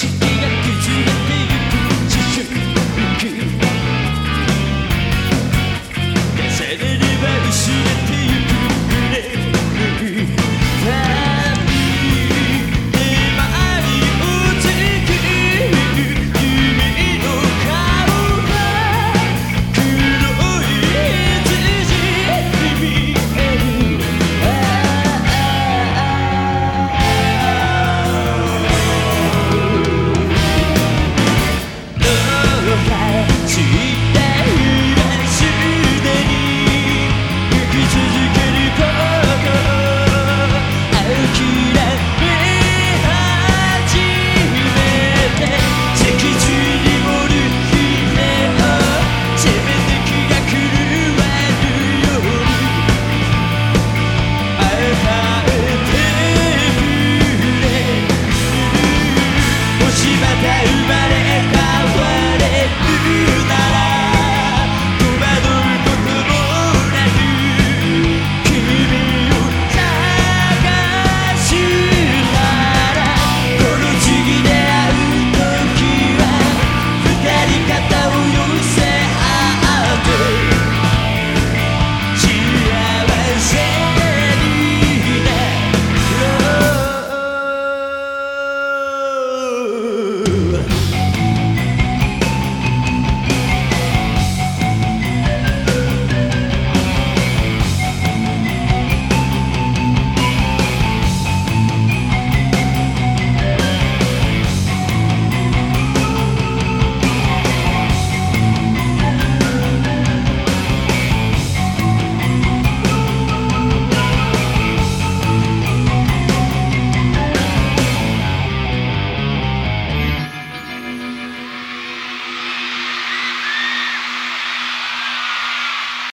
失れて you.